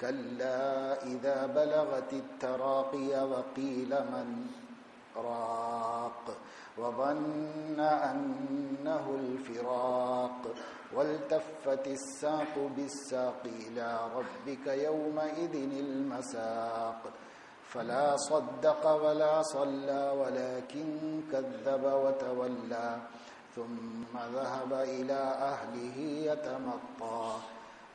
كلا إذا بلغت التراقي وقيل من راق وظن أنه الفراق والتفت الساق بالساق إلى ربك يومئذ المساق. فلا صدق ولا صلى ولكن كذب وتولى ثم ذهب إلى أهله يتمطى.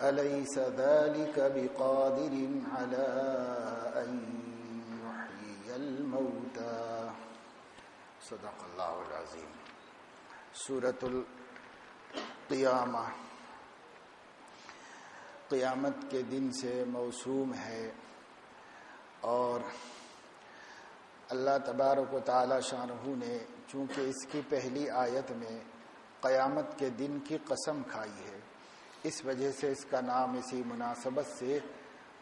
أليس ذلك بقادر على أن يحيي الموتى؟ صدق الله العظيم. سورة القيامة. قیامت کے دن سے موسوم ہے اور اللہ تبارک و تعالی شاہ نے چونکہ اس کی پہلی آیت میں قیامت کے دن کی قسم کھائی ہے اس وجہ سے اس کا نام اسی مناسبت سے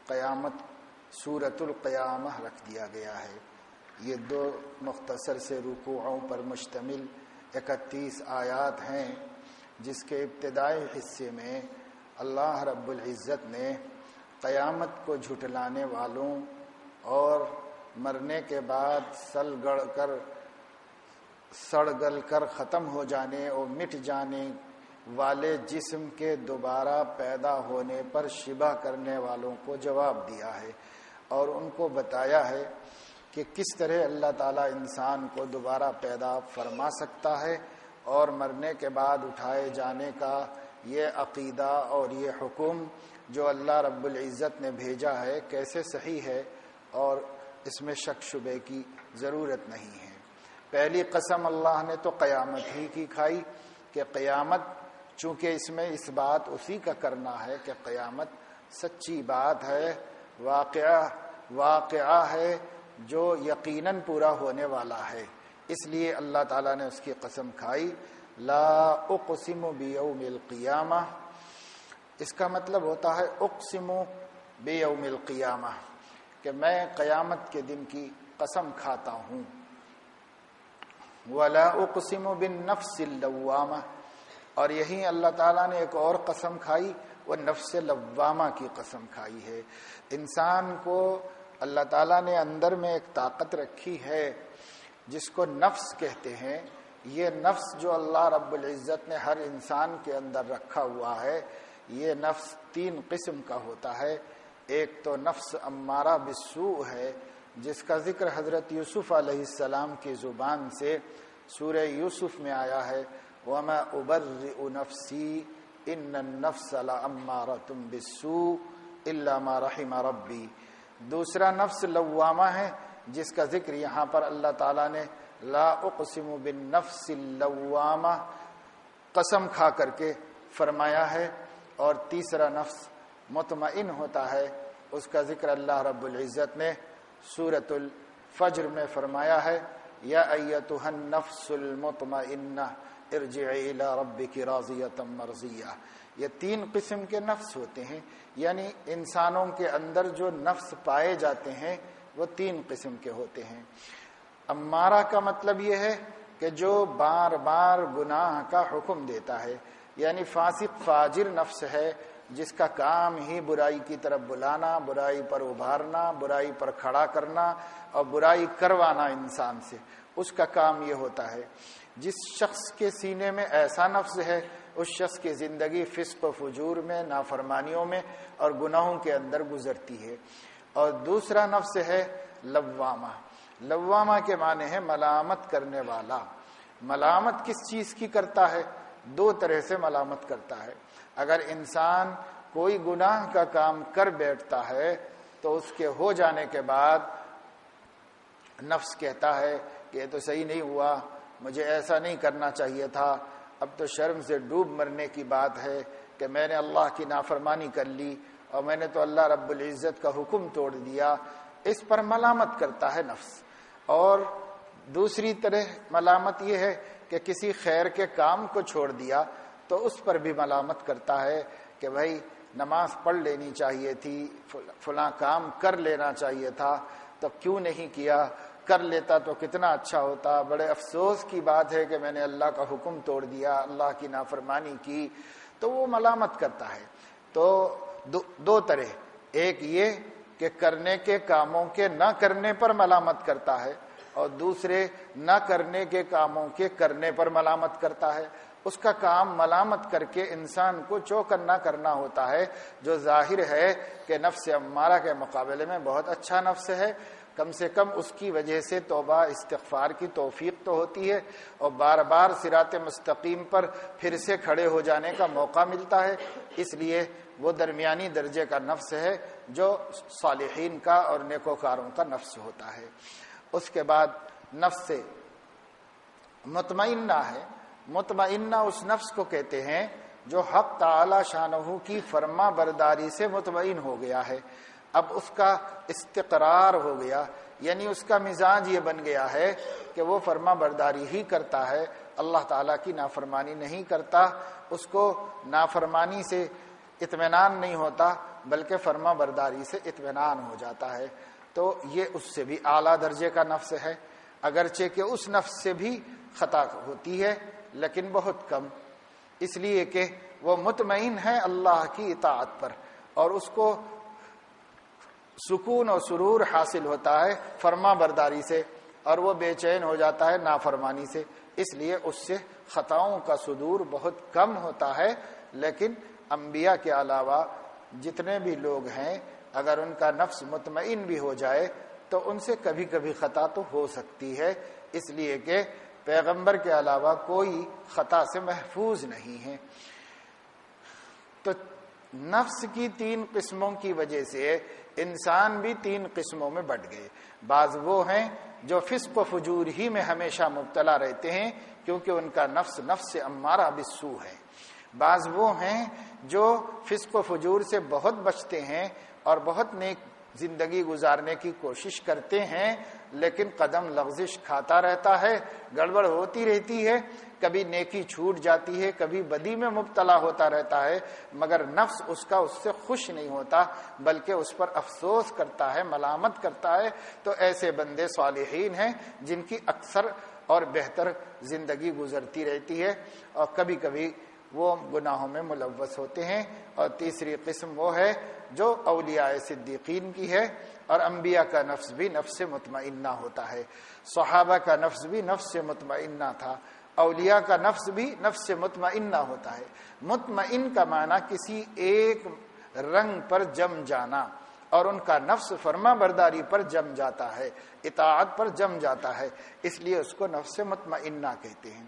قیامت صورت القیامہ رکھ دیا گیا ہے۔ یہ دو مختصر سے رکوعوں پر مشتمل اکتیس آیات ہیں، جس کے ابتدائی حصے میں اللہ رب العزت نے قیامت کو جھٹلانے والوں اور مرنے کے بعد سل گڑ کر سڑ گل کر ختم ہو جانے اور مٹ جانے والے جسم کے دوبارہ پیدا ہونے پر شبہ کرنے والوں کو جواب دیا ہے اور ان کو بتایا ہے کہ کس طرح اللہ تعالیٰ انسان کو دوبارہ پیدا فرما سکتا ہے اور مرنے کے بعد اٹھائے جانے کا یہ عقیدہ اور یہ حکم جو اللہ رب العزت نے بھیجا ہے کیسے صحیح ہے اور اس میں شک شبے کی ضرورت نہیں ہے۔ پہلی قسم اللہ نے تو قیامت ہی کی کھائی کہ قیامت چونکہ اس میں اس بات اسی کا کرنا ہے کہ قیامت سچی بات ہے، واقعہ واقعہ ہے جو یقیناً پورا ہونے والا ہے۔ اس لیے اللہ تعالیٰ نے اس کی قسم کھائی، لا اقسم بیوم القیامہ۔ اس کا مطلب ہوتا ہے اقسم بیوم القیامہ، کہ میں قیامت کے دن کی قسم کھاتا ہوں۔ ولا اقسم بالنفس اللوامہ۔ اور یہی اللہ تعالیٰ نے ایک اور قسم کھائی، وہ نفس لوامہ کی قسم کھائی ہے۔ انسان کو اللہ تعالیٰ نے اندر میں ایک طاقت رکھی ہے، جس کو نفس کہتے ہیں۔ یہ نفس جو اللہ رب العزت نے ہر انسان کے اندر رکھا ہوا ہے، یہ نفس تین قسم کا ہوتا ہے۔ ایک تو نفس امارہ بسو ہے، جس کا ذکر حضرت یوسف علیہ السلام کی زبان سے سورہ یوسف میں آیا ہے۔ وما ابر نفسی ان النفس لامارۃ بالسوء الا ما رحم ربی دوسرا نفس لوامہ ہے، جس کا ذکر یہاں پر اللہ تعالیٰ نے لا اقسم بالنفس اللوامہ قسم کھا کر کے فرمایا ہے۔ اور تیسرا نفس مطمئن ہوتا ہے، اس کا ذکر اللہ رب العزت نے سورت الفجر میں فرمایا ہے، یا ایتها النفس المطمئنہ۔ ارجعی الى ربک راضیتا مرضیہ۔ یہ تین قسم کے نفس ہوتے ہیں یعنی انسانوں کے اندر جو نفس پائے جاتے ہیں، وہ تین قسم کے ہوتے ہیں۔ امارہ کا مطلب یہ ہے کہ جو بار بار گناہ کا حکم دیتا ہے یعنی فاسق فاجر نفس ہے، جس کا کام ہی برائی کی طرف بلانا، برائی پر ابھارنا، برائی پر کھڑا کرنا اور برائی کروانا انسان سے۔ اس کا کام یہ ہوتا ہے۔ جس شخص کے سینے میں ایسا نفس ہے، اس شخص کی زندگی فسق و فجور میں، نافرمانیوں میں اور گناہوں کے اندر گزرتی ہے۔ اور دوسرا نفس ہے لوامہ۔ لوامہ کے معنی ہے ملامت کرنے والا۔ ملامت کس چیز کی کرتا ہے؟ دو طرح سے ملامت کرتا ہے۔ اگر انسان کوئی گناہ کا کام کر بیٹھتا ہے، تو اس کے ہو جانے کے بعد نفس کہتا ہے کہ یہ تو صحیح نہیں ہوا، مجھے ایسا نہیں کرنا چاہیے تھا۔ اب تو شرم سے ڈوب مرنے کی بات ہے کہ میں نے اللہ کی نافرمانی کر لی اور میں نے تو اللہ رب العزت کا حکم توڑ دیا۔ اس پر ملامت کرتا ہے نفس۔ اور دوسری طرح ملامت یہ ہے کہ کسی خیر کے کام کو چھوڑ دیا تو اس پر بھی ملامت کرتا ہے کہ بھائی، نماز پڑھ لینی چاہیے تھی، فلاں کام کر لینا چاہیے تھا، تو کیوں نہیں کیا؟ کر لیتا تو کتنا اچھا ہوتا۔ بڑے افسوس کی بات ہے کہ میں نے اللہ کا حکم توڑ دیا، اللہ کی نافرمانی کی، تو وہ ملامت کرتا ہے۔ تو دو دو طرح۔ ایک یہ کہ کرنے کے کاموں کے نہ کرنے پر ملامت کرتا ہے اور دوسرے نہ کرنے کے کاموں کے کرنے پر ملامت کرتا ہے۔ اس کا کام ملامت کر کے انسان کو چوکنا کرنا ہوتا ہے۔ جو ظاہر ہے کہ نفس امارہ کے مقابلے میں بہت اچھا نفس ہے کم سے کم اس کی وجہ سے توبہ، استغفار کی توفیق تو ہوتی ہے اور بار بار سرات مستقیم پر پھر سے کھڑے ہو جانے کا موقع ملتا ہے۔ اس لیے وہ درمیانی درجے کا نفس ہے جو صالحین کا اور نیکوکاروں کا نفس ہوتا ہے۔ اس کے بعد نفس سے مطمئنہ ہے۔ مطمئنہ اس نفس کو کہتے ہیں جو حق تعلی شاہ کی فرما برداری سے مطمئن ہو گیا ہے۔ اب اس کا استقرار ہو گیا یعنی اس کا مزاج یہ بن گیا ہے کہ وہ فرما برداری ہی کرتا ہے، اللہ تعالیٰ کی نافرمانی نہیں کرتا، اس کو نافرمانی سے اطمینان نہیں ہوتا، بلکہ فرما برداری سے اطمینان ہو جاتا ہے۔ تو یہ اس سے بھی اعلیٰ درجے کا نفس ہے۔ اگرچہ کہ اس نفس سے بھی خطا ہوتی ہے، لیکن بہت کم۔ اس لیے کہ وہ مطمئن ہے اللہ کی اطاعت پر اور اس کو سکون اور سرور حاصل ہوتا ہے فرما برداری سے اور وہ بے چین ہو جاتا ہے نافرمانی سے۔ اس لیے اس سے خطاؤں کا صدور بہت کم ہوتا ہے۔ لیکن انبیاء کے علاوہ جتنے بھی لوگ ہیں، اگر ان کا نفس مطمئن بھی ہو جائے، تو ان سے کبھی کبھی خطا تو ہو سکتی ہے۔ اس لیے کہ پیغمبر کے علاوہ کوئی خطا سے محفوظ نہیں ہے۔ تو نفس کی تین قسموں کی وجہ سے انسان بھی تین قسموں میں بٹ گئے۔ بعض وہ ہیں جو فسق و فجور ہی میں ہمیشہ مبتلا رہتے ہیں کیونکہ ان کا نفس نفس امارہ بسو ہے۔ بعض وہ ہیں جو فسق و فجور سے بہت بچتے ہیں اور بہت نیک زندگی گزارنے کی کوشش کرتے ہیں لیکن قدم لغزش کھاتا رہتا ہے، گڑبڑ ہوتی رہتی ہے، کبھی نیکی چھوٹ جاتی ہے، کبھی بدی میں مبتلا ہوتا رہتا ہے، مگر نفس اس کا اس سے خوش نہیں ہوتا، بلکہ اس پر افسوس کرتا ہے، ملامت کرتا ہے۔ تو ایسے بندے صالحین ہیں جن کی اکثر اور بہتر زندگی گزرتی رہتی ہے اور کبھی کبھی وہ گناہوں میں ملوث ہوتے ہیں۔ اور تیسری قسم وہ ہے جو اولیاء صدیقین کی ہے۔ اور انبیاء کا نفس بھی نفس سے مطمئنہ ہوتا ہے۔ صحابہ کا نفس بھی نفس مطمئنہ تھا۔ اولیاء کا نفس بھی نفس سے مطمئنہ ہوتا ہے۔ مطمئن کا معنی کسی ایک رنگ پر جم جانا۔ اور ان کا نفس فرما برداری پر جم جاتا ہے۔ اطاعت پر جم جاتا ہے۔ اس لیے اس کو نفس مطمئنہ کہتے ہیں۔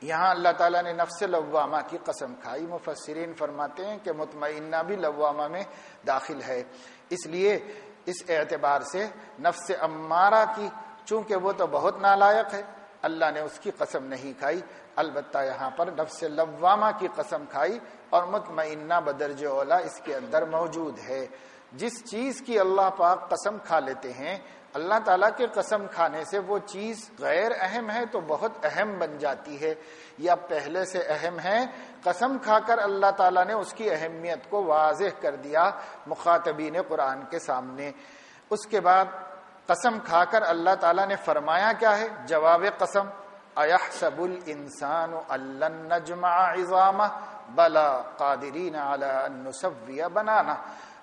یہاں اللہ تعالیٰ نے نفس لوامہ کی قسم کھائی۔ مفسرین فرماتے ہیں کہ مطمئنہ بھی لوامہ میں داخل ہے۔ اس لیے اس اعتبار سے نفس امارہ کی، چونکہ وہ تو بہت نالائق ہے، اللہ نے اس کی قسم نہیں کھائی۔ البتہ یہاں پر نفس لوامہ کی قسم کھائی اور مطمئنہ بدرج اولا اس کے اندر موجود ہے۔ جس چیز کی اللہ پاک قسم کھا لیتے ہیں اللہ تعالیٰ کے قسم کھانے سے وہ چیز غیر اہم ہے تو بہت اہم بن جاتی ہے، یا پہلے سے اہم ہے۔ قسم کھا کر اللہ تعالیٰ نے اس کی اہمیت کو واضح کر دیا مخاطبین قرآن کے سامنے۔ اس کے بعد قسم کھا کر اللہ تعالیٰ نے فرمایا کیا ہے؟ جواب قسم احسب الانسان الن نجمع عظامہ، بلا قادرین علی ان بنانا۔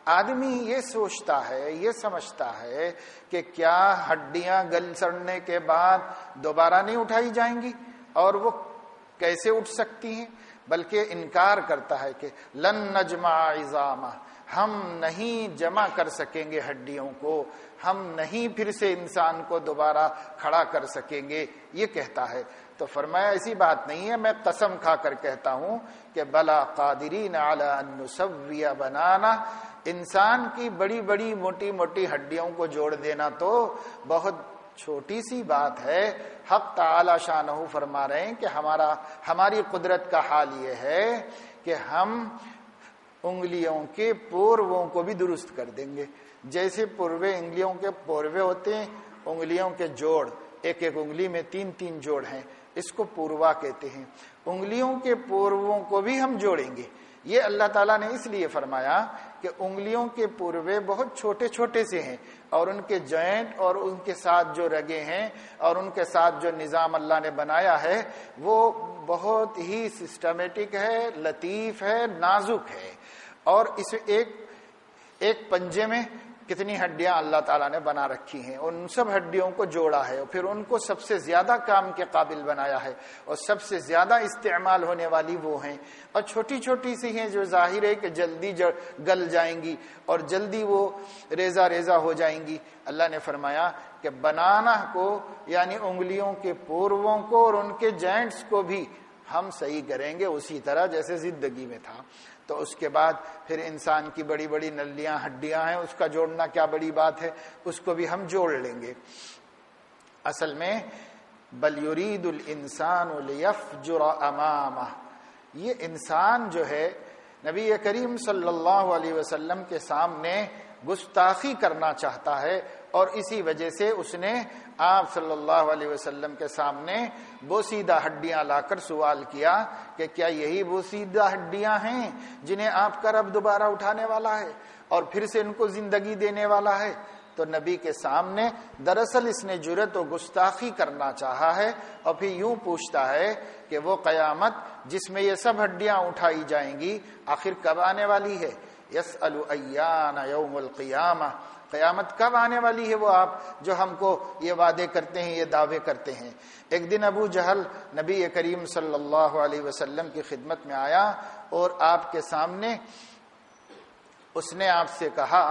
آدمی یہ سوچتا ہے، یہ سمجھتا ہے کہ کیا ہڈیاں گل سڑنے کے بعد دوبارہ نہیں اٹھائی جائیں گی؟ اور وہ کیسے اٹھ سکتی ہیں؟ بلکہ انکار کرتا ہے کہ لن نجمع عظامہ، ہم نہیں جمع کر سکیں گے ہڈیوں کو، ہم نہیں پھر سے انسان کو دوبارہ کھڑا کر سکیں گے۔ یہ کہتا ہے۔ تو فرمایا، ایسی بات نہیں ہے۔ میں قسم کھا کر کہتا ہوں کہ بلا قادرین علی بنانا انسان کی بڑی بڑی موٹی موٹی ہڈیوں کو جوڑ دینا تو بہت چھوٹی سی بات ہے۔ حق تعالی شاہ فرما رہے ہیں کہ ہمارا، ہماری قدرت کا حال یہ ہے کہ ہم انگلیوں کے پورووں کو بھی درست کر دیں گے۔ جیسے پوروے انگلیوں کے پوروے ہوتے ہیں، انگلیوں کے جوڑ، ایک ایک انگلی میں تین تین جوڑ ہیں، اس کو پوروا کہتے ہیں۔ انگلیوں کے پورووں کو بھی ہم جوڑیں گے۔ یہ اللہ تعالیٰ نے اس لیے فرمایا کہ انگلیوں کے پوروے بہت چھوٹے چھوٹے سے ہیں اور ان کے جوائنٹ اور ان کے ساتھ جو رگے ہیں اور ان کے ساتھ جو نظام اللہ نے بنایا ہے، وہ بہت ہی سسٹمیٹک ہے، لطیف ہے، نازک ہے۔ اور اس ایک ایک پنجے میں کتنی ہڈیاں اللہ تعالیٰ نے بنا رکھی ہیں۔ ان سب ہڈیوں کو جوڑا ہے اور پھر ان کو سب سے زیادہ کام کے قابل بنایا ہے اور سب سے زیادہ استعمال ہونے والی وہ ہیں۔ اور چھوٹی چھوٹی سی ہیں جو ظاہر ہے کہ جلدی گل جائیں گی اور جلدی وہ ریزہ ریزہ ہو جائیں گی۔ اللہ نے فرمایا کہ بنانا کو یعنی انگلیوں کے پورووں کو اور ان کے جینٹس کو بھی ہم صحیح کریں گے اسی طرح جیسے زندگی میں تھا۔ تو اس کے بعد پھر انسان کی بڑی بڑی نلیاں، ہڈیاں ہیں، اس کا جوڑنا کیا بڑی بات ہے؟ اس کو بھی ہم جوڑ لیں گے۔ اصل میں، بل یرید الانسان امامہ۔ یہ انسان جو ہے، نبی کریم صلی اللہ علیہ وسلم کے سامنے گستاخی کرنا چاہتا ہے اور اسی وجہ سے اس نے آپ صلی اللہ علیہ وسلم کے سامنے بوسیدہ ہڈیاں لا کر سوال کیا کہ کیا یہی بوسیدہ ہڈیاں ہیں جنہیں آپ کا رب دوبارہ اٹھانے والا ہے اور پھر سے ان کو زندگی دینے والا ہے؟ تو نبی کے سامنے دراصل اس نے جرت و گستاخی کرنا چاہا ہے اور پھر یوں پوچھتا ہے کہ وہ قیامت جس میں یہ سب ہڈیاں اٹھائی جائیں گی، آخر کب آنے والی ہے؟ یس یوم القیامہ۔ قیامت کب آنے والی ہے وہ آپ جو ہم کو یہ وعدے کرتے ہیں، یہ دعوے کرتے ہیں۔ ایک دن ابو جہل نبی کریم صلی اللہ علیہ وسلم کی خدمت میں آیا اور آپ کے سامنے اس نے آپ سے کہا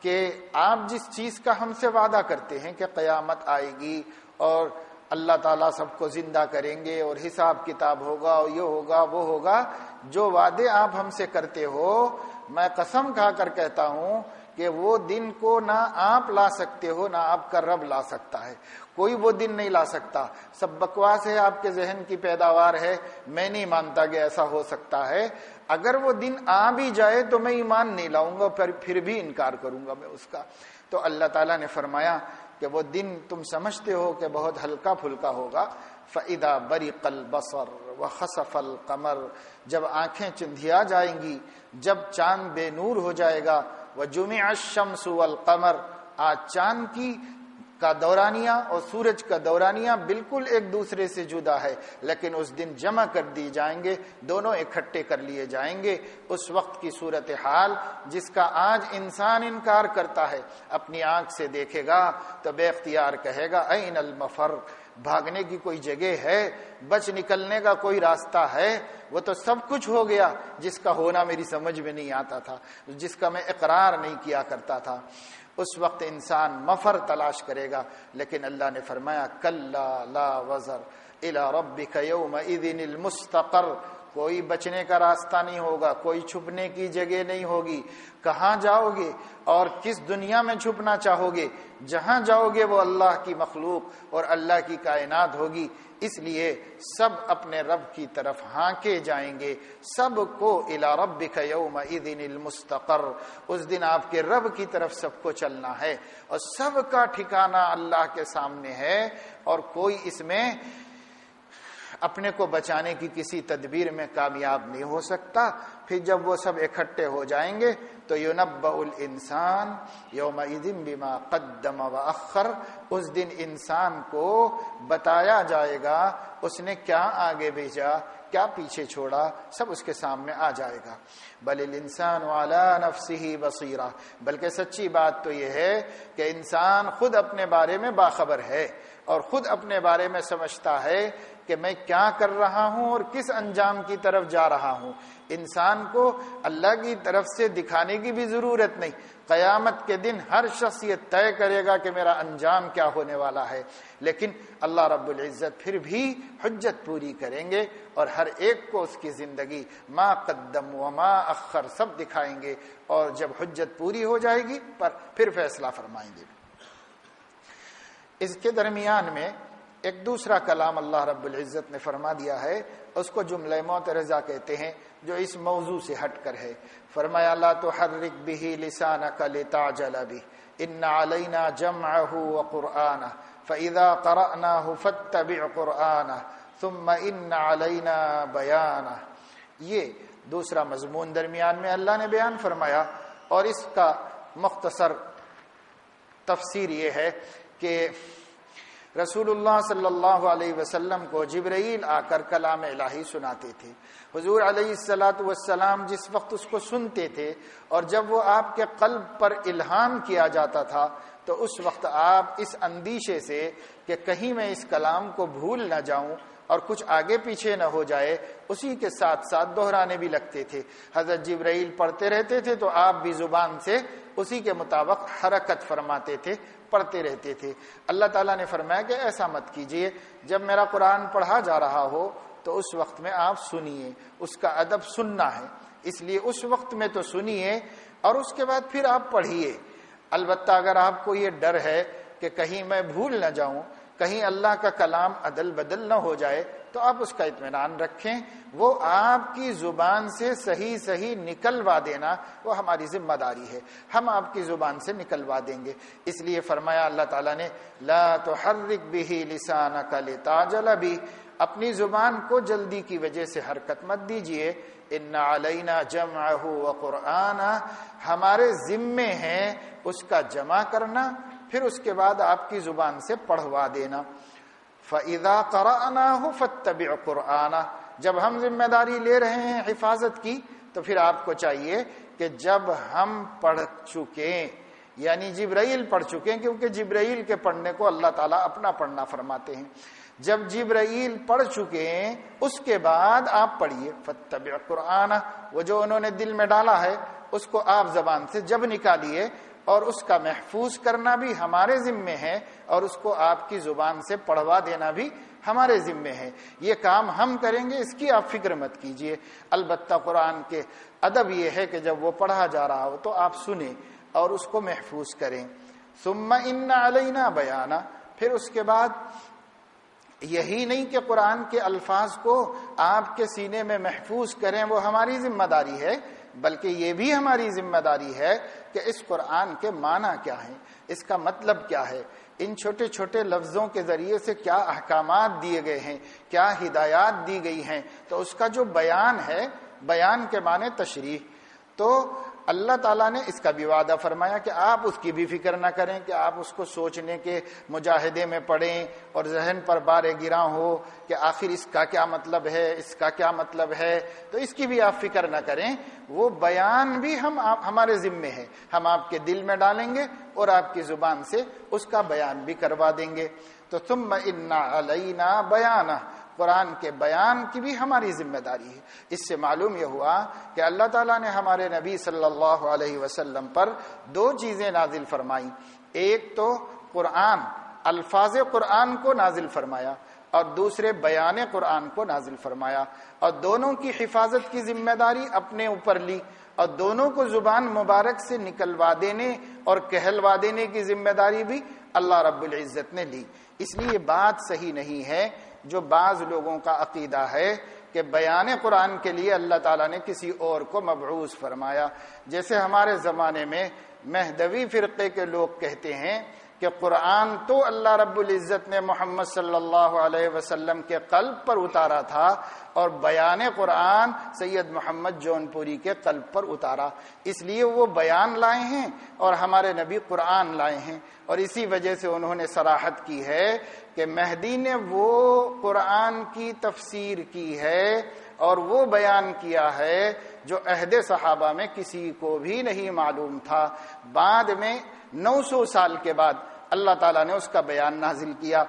کہ آپ جس چیز کا ہم سے وعدہ کرتے ہیں کہ قیامت آئے گی اور اللہ تعالیٰ سب کو زندہ کریں گے اور حساب کتاب ہوگا اور یہ ہوگا، وہ ہوگا، جو وعدے آپ ہم سے کرتے ہو، میں قسم کھا کر کہتا ہوں کہ وہ دن کو نہ آپ لا سکتے ہو، نہ آپ کا رب لا سکتا ہے۔ کوئی وہ دن نہیں لا سکتا۔ سب بکواس ہے، آپ کے ذہن کی پیداوار ہے۔ میں نہیں مانتا کہ ایسا ہو سکتا ہے۔ اگر وہ دن آ بھی جائے تو میں ایمان نہیں لاؤں گا پھر بھی انکار کروں گا میں اس کا۔ تو اللہ تعالیٰ نے فرمایا کہ وہ دن تم سمجھتے ہو کہ بہت ہلکا پھلکا ہوگا۔ فعدا بری قل بسر و خصف القمر، جب آنکھیں چندھیا جائیں گی، جب چاند بے نور ہو جائے گا وہ جمع شمس آج چاند کی کا دورانیہ اور سورج کا دورانیہ بالکل ایک دوسرے سے جدا ہے، لیکن اس دن جمع کر دی جائیں گے، دونوں اکٹھے کر لیے جائیں گے۔ اس وقت کی صورت حال جس کا آج انسان انکار کرتا ہے، اپنی آنکھ سے دیکھے گا تو بے اختیار کہے گا این المفر بھاگنے کی کوئی جگہ ہے، بچ نکلنے کا کوئی راستہ ہے، وہ تو سب کچھ ہو گیا، جس کا ہونا میری سمجھ میں نہیں آتا تھا، جس کا میں اقرار نہیں کیا کرتا تھا۔ اس وقت انسان مفر تلاش کرے گا، لیکن اللہ نے فرمایا کل لا وزر الا ربک یومئذ المستقر۔ کوئی بچنے کا راستہ نہیں ہوگا، کوئی چھپنے کی جگہ نہیں ہوگی۔ کہاں جاؤ گے اور کس دنیا میں چھپنا چاہو گے؟ جہاں جاؤ گے وہ اللہ کی مخلوق اور اللہ کی کائنات ہوگی۔ اس لیے سب اپنے رب کی طرف ہانکے جائیں گے۔ سب کو الا رب یوم المستقر۔ اس دن آپ کے رب کی طرف سب کو چلنا ہے۔ اور سب کا ٹھکانہ اللہ کے سامنے ہے اور کوئی اس میں اپنے کو بچانے کی کسی تدبیر میں کامیاب نہیں ہو سکتا۔ پھر جب وہ سب اکٹھے ہو جائیں گے تو یونب الانسان یوم بما قدم و اخر اس دن انسان کو بتایا جائے گا اس نے کیا آگے بھیجا، کیا پیچھے چھوڑا، سب اس کے سامنے آ جائے گا۔ بل الانسان والا نفسی بصیرہ۔ بلکہ سچی بات تو یہ ہے کہ انسان خود اپنے بارے میں باخبر ہے اور خود اپنے بارے میں سمجھتا ہے کہ میں کیا کر رہا ہوں اور کس انجام کی طرف جا رہا ہوں۔ انسان کو اللہ کی طرف سے دکھانے کی بھی ضرورت نہیں۔ قیامت کے دن ہر شخص یہ طے کرے گا کہ میرا انجام کیا ہونے والا ہے۔ لیکن اللہ رب العزت پھر بھی حجت پوری کریں گے اور ہر ایک کو اس کی زندگی ما قدم و ما اخر سب دکھائیں گے اور جب حجت پوری ہو جائے گی پر پھر فیصلہ فرمائیں گے۔ اس کے درمیان میں ایک دوسرا کلام اللہ رب العزت نے فرما دیا ہے، اس کو جملہ موت رضا کہتے ہیں، جو اس موضوع سے ہٹ کر ہے۔ فرمایا، لا تحرک به لسانك لتعجل به ان علينا جمعه وقرانه فاذا قراناه فاتبع قرانه ثم ان علينا بيانه۔ یہ دوسرا مضمون درمیان میں اللہ نے بیان فرمایا، اور اس کا مختصر تفسیر یہ ہے کہ رسول اللہ صلی اللہ علیہ وسلم کو جبرائیل آ کر کلام الہی سناتے تھے۔ حضور علیہ السلاۃ والسلام جس وقت اس کو سنتے تھے اور جب وہ آپ کے قلب پر الہام کیا جاتا تھا، تو اس وقت آپ اس اندیشے سے کہ کہیں میں اس کلام کو بھول نہ جاؤں اور کچھ آگے پیچھے نہ ہو جائے، اسی کے ساتھ ساتھ دہرانے بھی لگتے تھے۔ حضرت جبرائیل پڑھتے رہتے تھے تو آپ بھی زبان سے اسی کے مطابق حرکت فرماتے تھے۔ پڑھتے رہتے تھے۔ اللہ تعالیٰ نے فرمایا کہ ایسا مت کیجیے، جب میرا قرآن پڑھا جا رہا ہو تو اس وقت میں آپ سنیے، اس کا ادب سننا ہے۔ اس لیے اس وقت میں تو سنیے اور اس کے بعد پھر آپ پڑھیے۔ البتہ اگر آپ کو یہ ڈر ہے کہ کہیں میں بھول نہ جاؤں، کہیں اللہ کا کلام عدل بدل نہ ہو جائے تو آپ اس کا اطمینان رکھیں۔ وہ آپ کی زبان سے صحیح صحیح نکلوا دینا وہ ہماری ذمہ داری ہے۔ ہم آپ کی زبان سے نکلوا دیں گے۔ اس لیے فرمایا اللہ تعالیٰ نے، لا تحرک بھی لسان کا لتاجل بھی اپنی زبان کو جلدی کی وجہ سے حرکت مت دیجیے ان علینا جمع و قرآن ہمارے ذمے ہیں اس کا جمع کرنا، پھر اس کے بعد آپ کی زبان سے پڑھوا دینا۔ فعدا قرآن ہو فتب قرآن جب ہم ذمہ داری لے رہے ہیں حفاظت کی، تو پھر آپ کو چاہیے کہ جب ہم پڑھ چکے یعنی جبرائیل پڑھ چکے ہیں کیونکہ جبرائیل کے پڑھنے کو اللہ تعالیٰ اپنا پڑھنا فرماتے ہیں۔ جب جبرائیل پڑھ چکے، اس کے بعد آپ پڑھیے فتب قرآن وہ جو انہوں نے دل میں ڈالا ہے، اس کو آپ زبان سے جب نکالیے اور اس کا محفوظ کرنا بھی ہمارے ذمے ہے اور اس کو آپ کی زبان سے پڑھوا دینا بھی ہمارے ذمے ہے۔ یہ کام ہم کریں گے، اس کی آپ فکر مت کیجیے۔ البتہ قرآن کے ادب یہ ہے کہ جب وہ پڑھا جا رہا ہو تو آپ سنیں اور اس کو محفوظ کریں۔ ثم ان علینا بیانہ پھر اس کے بعد یہی نہیں کہ قرآن کے الفاظ کو آپ کے سینے میں محفوظ کریں، وہ ہماری ذمہ داری ہے۔ بلکہ یہ بھی ہماری ذمہ داری ہے کہ اس قرآن کے معنی کیا ہیں، اس کا مطلب کیا ہے، ان چھوٹے چھوٹے لفظوں کے ذریعے سے کیا احکامات دیے گئے ہیں، کیا ہدایات دی گئی ہیں۔ تو اس کا جو بیان ہے، بیان کے معنی تشریح۔ تو اللہ تعالیٰ نے اس کا بھی وعدہ فرمایا کہ آپ اس کی بھی فکر نہ کریں کہ آپ اس کو سوچنے کے مجاہدے میں پڑھیں اور ذہن پر بارے گراں ہو کہ آخر اس کا کیا مطلب ہے، اس کا کیا مطلب ہے۔ تو اس کی بھی آپ فکر نہ کریں۔ وہ بیان بھی ہم ہمارے ذمے ہیں ہم آپ کے دل میں ڈالیں گے اور آپ کی زبان سے اس کا بیان بھی کروا دیں گے۔ تو تم انا علینا بیانہ۔ قرآن کے بیان کی بھی ہماری ذمہ داری ہے۔ اس سے معلوم یہ ہوا کہ اللہ تعالیٰ نے ہمارے نبی صلی اللہ علیہ وسلم پر دو چیزیں نازل فرمائی ایک تو قرآن، الفاظ قرآن کو نازل فرمایا اور دوسرے بیان قرآن کو نازل فرمایا۔ اور دونوں کی حفاظت کی ذمہ داری اپنے اوپر لی اور دونوں کو زبان مبارک سے نکلوا دینے اور کہلوا دینے کی ذمہ داری بھی اللہ رب العزت نے لی۔ اس لیے بات صحیح نہیں ہے جو بعض لوگوں کا عقیدہ ہے کہ بیان قرآن کے لیے اللہ تعالیٰ نے کسی اور کو مبعوث فرمایا۔ جیسے ہمارے زمانے میں مہدوی فرقے کے لوگ کہتے ہیں کہ قرآن تو اللہ رب العزت نے محمد صلی اللہ علیہ وسلم کے قلب پر اتارا تھا اور بیان قرآن سید محمد جون پوری کے قلب پر اتارا۔ اس لیے وہ بیان لائے ہیں اور ہمارے نبی قرآن لائے ہیں۔ اور اسی وجہ سے انہوں نے سراحت کی ہے کہ مہدی نے وہ قرآن کی تفسیر کی ہے اور وہ بیان کیا ہے جو عہد صحابہ میں کسی کو بھی نہیں معلوم تھا۔ بعد میں نو سو سال کے بعد اللہ تعالیٰ نے اس کا بیان نازل کیا۔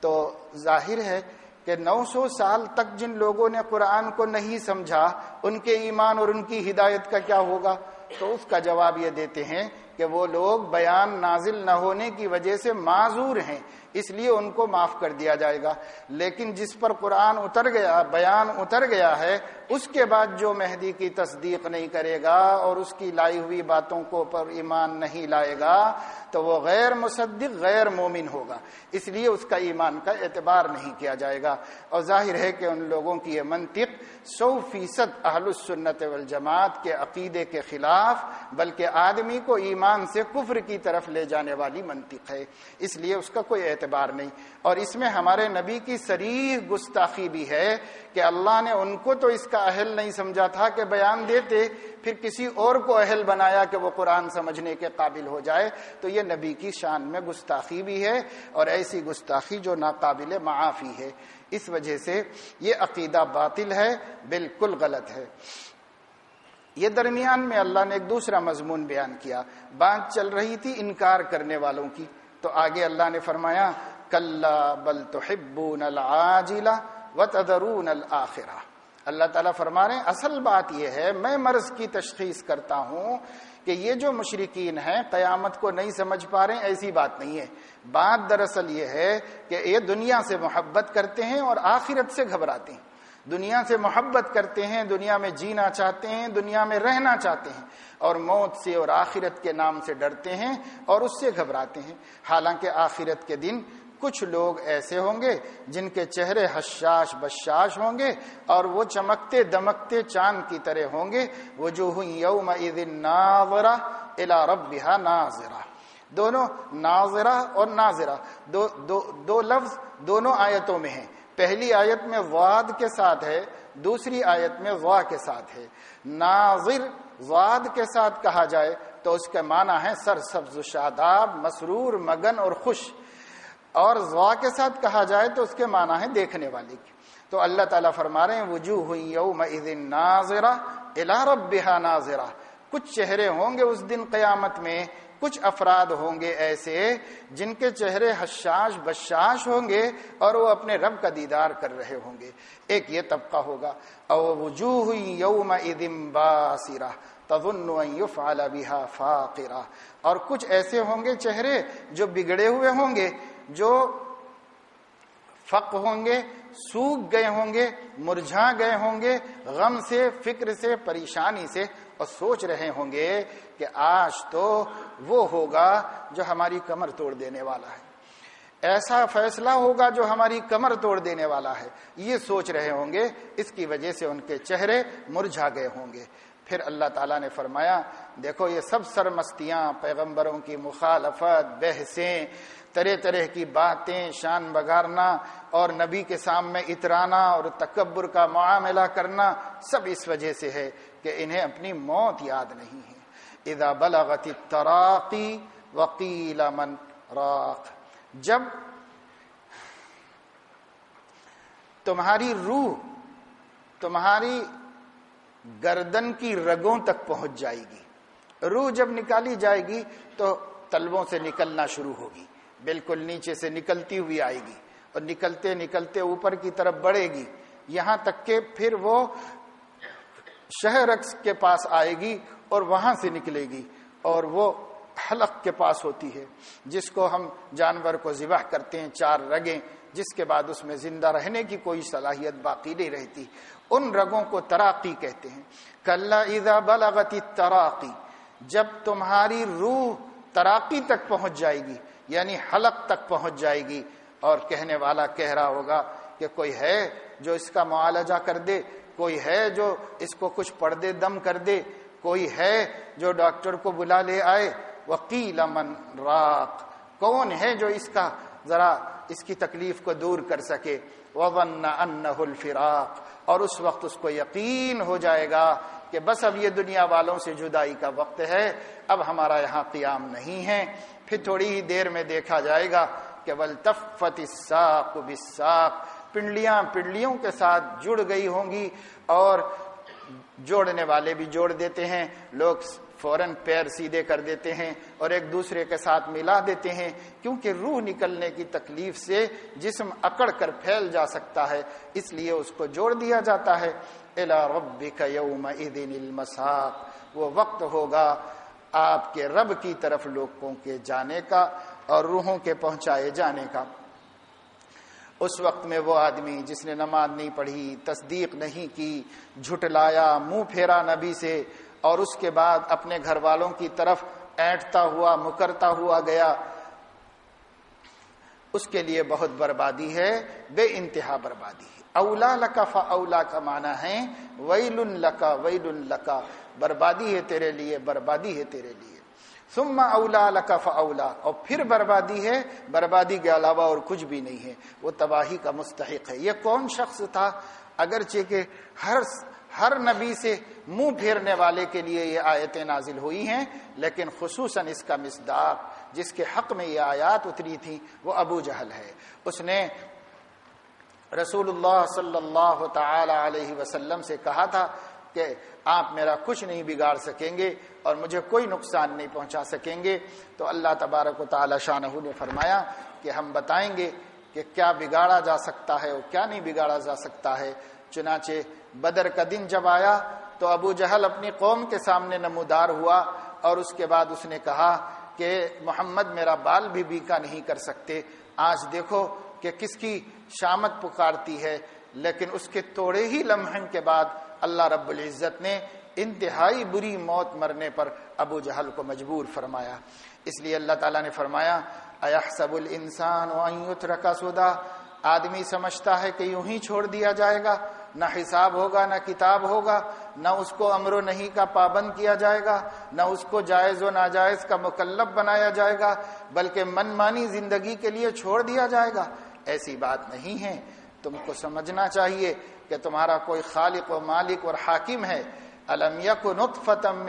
تو ظاہر ہے کہ نو سو سال تک جن لوگوں نے قرآن کو نہیں سمجھا، ان کے ایمان اور ان کی ہدایت کا کیا ہوگا؟ تو اس کا جواب یہ دیتے ہیں کہ وہ لوگ بیان نازل نہ ہونے کی وجہ سے معذور ہیں، اس لیے ان کو معاف کر دیا جائے گا۔ لیکن جس پر قرآن اتر گیا، بیان اتر گیا ہے، اس کے بعد جو مہدی کی تصدیق نہیں کرے گا اور اس کی لائی ہوئی باتوں کو پر ایمان نہیں لائے گا، تو وہ غیر مصدق، غیر مومن ہوگا۔ اس لیے اس کا ایمان کا اعتبار نہیں کیا جائے گا۔ اور ظاہر ہے کہ ان لوگوں کی یہ منطق سو فیصد اہل السنت والجماعت کے عقیدے کے خلاف، بلکہ آدمی کو ایمان سے کفر کی طرف لے جانے والی منطق ہے۔ اس لیے اس کا کوئی اعتبار نہیں۔ اور اس میں ہمارے نبی کی سریح گستاخی بھی ہے کہ اللہ نے ان کو تو اس کا اہل نہیں سمجھا تھا کہ بیان دیتے، پھر کسی اور کو اہل بنایا کہ وہ قرآن سمجھنے کے قابل ہو جائے۔ تو یہ نبی کی شان میں گستاخی بھی ہے اور ایسی گستاخی جو ناقابل معافی ہے۔ اس وجہ سے یہ عقیدہ باطل ہے، بالکل غلط ہے۔ یہ درمیان میں اللہ نے ایک دوسرا مضمون بیان کیا۔ بات چل رہی تھی انکار کرنے والوں کی۔ تو آگے اللہ نے فرمایا کل بل تو وتذرون الآخرہ۔ اللہ تعالیٰ فرما رہے ہیں، اصل بات یہ ہے، میں مرض کی تشخیص کرتا ہوں کہ یہ جو مشرقین ہیں، قیامت کو نہیں سمجھ پا رہے ہیں، ایسی بات نہیں ہے۔ بات دراصل یہ ہے کہ یہ دنیا سے محبت کرتے ہیں اور آخرت سے گھبراتے ہیں۔ دنیا سے محبت کرتے ہیں دنیا میں جینا چاہتے ہیں دنیا میں رہنا چاہتے ہیں اور موت سے اور آخرت کے نام سے ڈرتے ہیں اور اس سے گھبراتے ہیں۔ حالانکہ آخرت کے دن کچھ لوگ ایسے ہوں گے جن کے چہرے حشاش بشاش ہوں گے اور وہ چمکتے دمکتے چاند کی طرح ہوں گے۔ وہ جو یوم ناظرہ الا ربها ناظرہ۔ دونوں ناظرہ اور ناظرہ۔ دو, دو, دو لفظ دونوں آیتوں میں ہیں۔ پہلی آیت میں واد کے ساتھ ہے، دوسری آیت میں وا کے ساتھ ہے۔ ناظر واد کے ساتھ کہا جائے تو اس کا معنی ہے سر سبز شاداب، مسرور، مگن اور خوش۔ اور زوا کے ساتھ کہا جائے تو اس کے معنی ہے دیکھنے والی۔ کی تو اللہ تعالیٰ فرما رہے ہیں، وجوہ ہوئی یوم ناظرہ الا ربها ناظرہ۔ کچھ چہرے ہوں گے اس دن قیامت میں کچھ افراد ہوں گے ایسے جن کے چہرے حشاش بشاش ہوں گے اور وہ اپنے رب کا دیدار کر رہے ہوں گے۔ ایک یہ طبقہ ہوگا، او وجوہ یوم باسرہ، تظن ان يفعل بها فاقرہ۔ اور کچھ ایسے ہوں گے چہرے جو بگڑے ہوئے ہوں گے، جو فق ہوں گے، سوکھ گئے ہوں گے، مرجھا گئے ہوں گے، غم سے، فکر سے، پریشانی سے۔ اور سوچ رہے ہوں گے کہ آج تو وہ ہوگا جو ہماری کمر توڑ دینے والا ہے۔ ایسا فیصلہ ہوگا جو ہماری کمر توڑ دینے والا ہے۔ یہ سوچ رہے ہوں گے، اس کی وجہ سے ان کے چہرے مرجھا گئے ہوں گے۔ پھر اللہ تعالیٰ نے فرمایا، دیکھو یہ سب سرمستیاں، پیغمبروں کی مخالفت، بحثیں، طرح طرح کی باتیں، شان بگارنا اور نبی کے سامنے اترانا اور تکبر کا معاملہ کرنا، سب اس وجہ سے ہے۔ کہ انہیں اپنی موت یاد نہیں ہے۔ اذا بلغت تراقی وکیل من راق۔ جب تمہاری روح تمہاری گردن کی رگوں تک پہنچ جائے گی۔ روح جب نکالی جائے گی تو تلبوں سے نکلنا شروع ہوگی۔ بالکل نیچے سے نکلتی ہوئی آئے گی اور نکلتے نکلتے اوپر کی طرف بڑھے گی۔ یہاں تک کہ پھر وہ شہر کے پاس آئے گی اور وہاں سے نکلے گی اور وہ حلق کے پاس ہوتی ہے، جس کو ہم جانور کو ذبح کرتے ہیں، چار رگیں، جس کے بعد اس میں زندہ رہنے کی کوئی صلاحیت باقی نہیں رہتی۔ ان رگوں کو تراقی کہتے ہیں۔ کل اذا بلغتی تراقی جب تمہاری روح تراقی تک پہنچ جائے گی یعنی حلق تک پہنچ جائے گی، اور کہنے والا کہہ رہا ہوگا کہ کوئی ہے جو اس کا معالجہ کر دے کوئی ہے جو اس کو کچھ پردے دم کر دے، کوئی ہے جو ڈاکٹر کو بلا لے آئے، وکیل من راق، کون ہے جو اس کا ذرا اس کی تکلیف کو دور کر سکے؟ وَظَنَّ أَنَّهُ الْفِرَاقِ، اور اس وقت اس کو یقین ہو جائے گا کہ بس اب یہ دنیا والوں سے جدائی کا وقت ہے، اب ہمارا یہاں قیام نہیں ہے۔ پھر تھوڑی ہی دیر میں دیکھا جائے گا کہ ولطفت الساق بالساق پنڈلیاں پنڈلیوں کے ساتھ جڑ گئی ہوں گی اور جوڑنے والے بھی جوڑ دیتے ہیں، لوگ فوراً پیر سیدھے کر دیتے ہیں اور ایک دوسرے کے ساتھ ملا دیتے ہیں، کیونکہ روح نکلنے کی تکلیف سے جسم اکڑ کر پھیل جا سکتا ہے، اس لیے اس کو جوڑ دیا جاتا ہے۔ الا ربک یوم المساق، وہ وقت ہوگا آپ کے رب کی طرف لوگوں کے جانے کا اور روحوں کے پہنچائے جانے کا۔ اس وقت میں وہ آدمی جس نے نماز نہیں پڑھی، تصدیق نہیں کی، جھٹلایا، منہ پھیرا نبی سے، اور اس کے بعد اپنے گھر والوں کی طرف اینٹتا ہوا، مکرتا ہوا گیا۔ اس کے لیے بہت بربادی ہے، بے انتہا بربادی ہے۔ اولا لکا فا اولا کا معنی ہے ویل لکا ویل لکا بربادی ہے تیرے لیے، بربادی ہے تیرے لیے۔ ثم اولا لکف اولا اور پھر بربادی ہے، بربادی کے علاوہ اور کچھ بھی نہیں ہے۔ وہ تباہی کا مستحق ہے۔ یہ کون شخص تھا؟ اگرچہ کہ ہر ہر نبی سے منہ پھیرنے والے کے لیے یہ آیتیں نازل ہوئی ہیں، لیکن خصوصاً اس کا مصداق، جس کے حق میں یہ آیات اتری تھی وہ ابو جہل ہے۔ اس نے رسول اللہ صلی اللہ تعالی علیہ وسلم سے کہا تھا کہ آپ میرا کچھ نہیں بگاڑ سکیں گے اور مجھے کوئی نقصان نہیں پہنچا سکیں گے۔ تو اللہ تبارک و تعالی شاہ نے فرمایا کہ ہم بتائیں گے کہ کیا بگاڑا جا سکتا ہے اور کیا نہیں بگاڑا جا سکتا ہے۔ چنانچہ بدر کا دن جب آیا تو ابو جہل اپنی قوم کے سامنے نمودار ہوا اور اس کے بعد اس نے کہا کہ محمد میرا بال بھی بیکا نہیں کر سکتے۔ آج دیکھو کہ کس کی شامت پکارتی ہے۔ لیکن اس کے توڑے ہی لمحن کے بعد اللہ رب العزت نے انتہائی بری موت مرنے پر ابو جہل کو مجبور فرمایا۔ اس لیے اللہ تعالیٰ نے فرمایا، ایحسب الانسان رکا سودا آدمی سمجھتا ہے کہ یوں ہی چھوڑ دیا جائے گا، نہ حساب ہوگا، نہ کتاب ہوگا، نہ اس کو امر و نہیں کا پابند کیا جائے گا، نہ اس کو جائز و ناجائز کا مکلب بنایا جائے گا، بلکہ من مانی زندگی کے لیے چھوڑ دیا جائے گا۔ ایسی بات نہیں ہے۔ تم کو سمجھنا چاہیے کہ تمہارا کوئی خالق و مالک اور حاکم ہے۔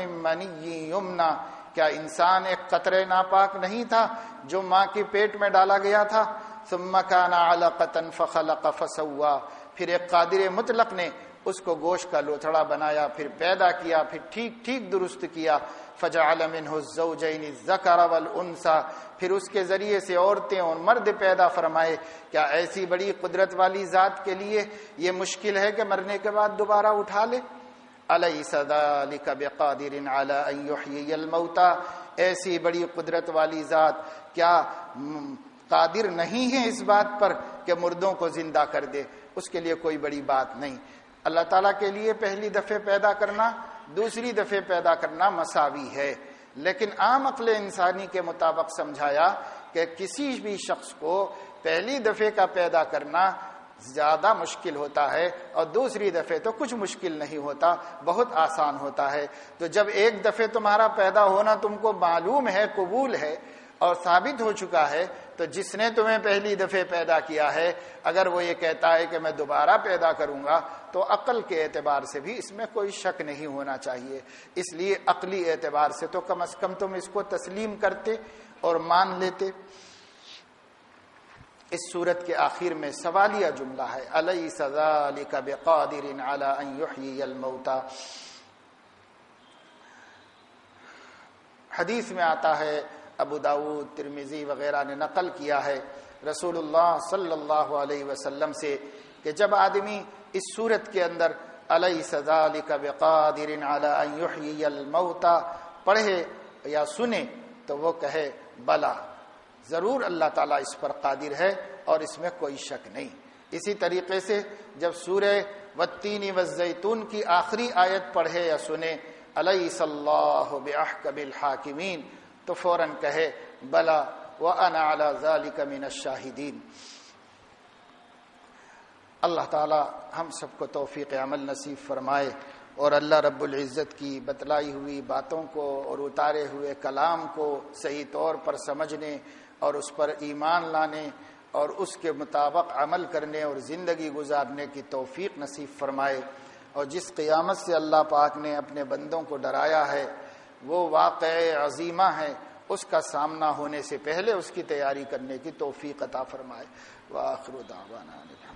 منی یمنا کیا انسان ایک قطرے ناپاک نہیں تھا جو ماں کے پیٹ میں ڈالا گیا تھا؟ ثم كان علقه فخلق فسوا۔ پھر ایک قادر مطلق نے اس کو گوشت کا لوتھڑا بنایا، پھر پیدا کیا، پھر ٹھیک ٹھیک درست کیا۔ فجعل منه الزوجين الذكر والانثى، پھر اس کے ذریعے سے عورتیں اور مرد پیدا فرمائے، کیا ایسی بڑی قدرت والی ذات کے لیے یہ مشکل ہے کہ مرنے کے بعد دوبارہ اٹھا لے؟ الیس ذلک بقادر علی ان یحیی الموتى؟ ایسی بڑی قدرت والی ذات کیا قادر نہیں ہے اس بات پر کہ مردوں کو زندہ کر دے؟ اس کے لیے کوئی بڑی بات نہیں۔ اللہ تعالیٰ کے لیے پہلی دفعہ پیدا کرنا دوسری دفعہ پیدا کرنا مساوی ہے۔ لیکن عام عقل انسانی کے مطابق سمجھایا کہ کسی بھی شخص کو پہلی دفعہ کا پیدا کرنا زیادہ مشکل ہوتا ہے اور دوسری دفعہ تو کچھ مشکل نہیں ہوتا، بہت آسان ہوتا ہے۔ تو جب ایک دفعہ تمہارا پیدا ہونا تم کو معلوم ہے، قبول ہے اور ثابت ہو چکا ہے تو جس نے تمہیں پہلی دفعہ پیدا کیا ہے، اگر وہ یہ کہتا ہے کہ میں دوبارہ پیدا کروں گا، تو عقل کے اعتبار سے بھی اس میں کوئی شک نہیں ہونا چاہیے۔ اس لیے عقلی اعتبار سے تو کم از کم تم اس کو تسلیم کرتے اور مان لیتے۔ اس صورت کے آخر میں سوالیہ جملہ ہے علیہ سزا علی کا بقادر الموتا حدیث میں آتا ہے ابو داود ترمیزی وغیرہ نے نقل کیا ہے رسول اللہ صلی اللہ علیہ وسلم سے کہ جب آدمی اس صورت کے اندر علیہ سزا علی الموتا پڑھے یا سنے تو وہ کہے، بلا، ضرور اللہ تعالیٰ اس پر قادر ہے اور اس میں کوئی شک نہیں۔ اسی طریقے سے جب سورہ وطینی وزیتون کی آخری آیت پڑھے یا سنے علیہ صلاح بحکب الحاکمین تو فوراً کہے، بلا و انا ذالک من الشاہدین اللہ تعالی ہم سب کو توفیق عمل نصیب فرمائے اور اللہ رب العزت کی بتلائی ہوئی باتوں کو اور اتارے ہوئے کلام کو صحیح طور پر سمجھنے اور اس پر ایمان لانے اور اس کے مطابق عمل کرنے اور زندگی گزارنے کی توفیق نصیب فرمائے اور جس قیامت سے اللہ پاک نے اپنے بندوں کو ڈرایا ہے وہ واقع عظیمہ ہے، اس کا سامنا ہونے سے پہلے اس کی تیاری کرنے کی توفیق عطا فرمائے۔ واخر دعوانا الحمد